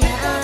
Yeah.